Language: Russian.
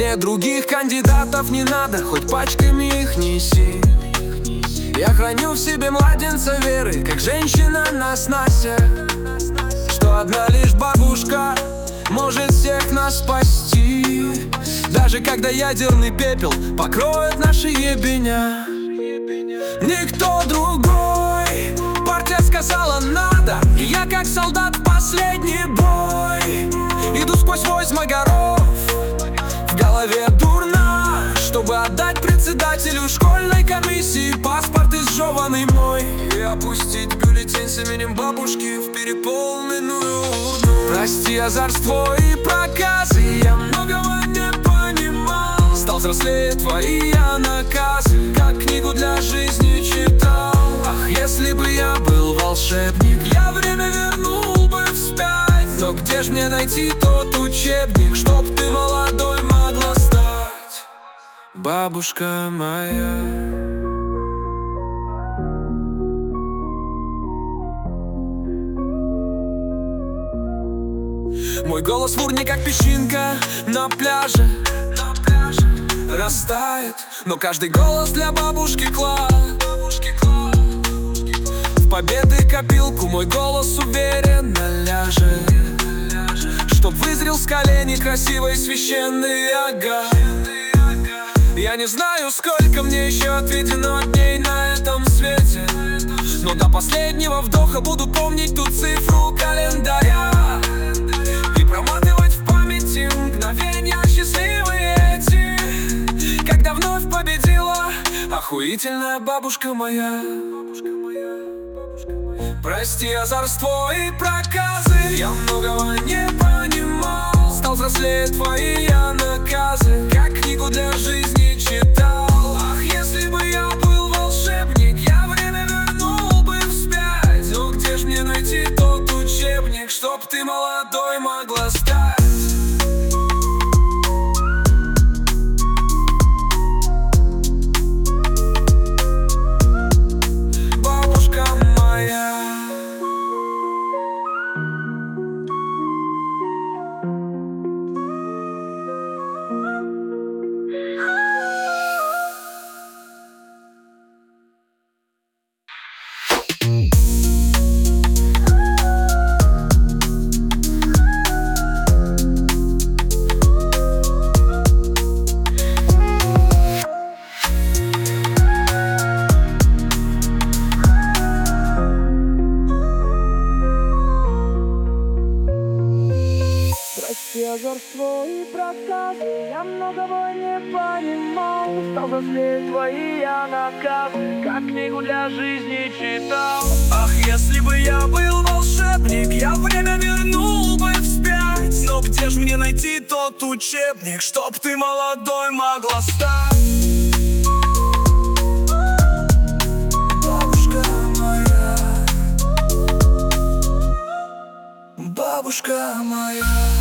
Мне других кандидатов не надо, хоть пачками их неси. Я храню в себе младенца веры, как женщина на снасе. Что одна лишь бабушка может всех нас спасти. Даже когда ядерный пепел покроет наши ебеня. Никто другой. Партия сказала надо И я как солдат в последний бой. Иду сквозь восьмой горов В голове дурно Чтобы отдать председателю школьной комиссии Паспорт изжеванный мой И опустить бюллетень с именем бабушки В переполненную урну Прости озорство и проказы Я многого не понимал. Стал взрослее твои я наказы Как книгу для жизни читал. Ах, если бы я был волшебник Я время вернул бы вспять. Но где ж мне найти тот учебник Чтоб ты молодой Бабушка моя. Мой голос в урне, как песчинка на пляже. Растает, но каждый голос для бабушки клад. В победы копилку мой голос уверенно ляжет. Чтоб вызрел с колени красивый священный агат Я не знаю, сколько мне еще отведено дней на этом свете. Но до последнего вдоха буду помнить ту цифру календаря И проматывать в памяти мгновения счастливые эти Когда вновь победила охуительная бабушка моя. Прости озорство и проказы. Я многого не понимал. Стал взрослее твои Прости озорство и проказы Я многого не понимал. Стал взрослее твои я наказы Как книгу для жизни читал. Ах, если бы я был волшебник Я время вернул бы вспять. Но где ж мне найти тот учебник Чтоб ты молодой могла стать? Бабушка моя. Бабушка моя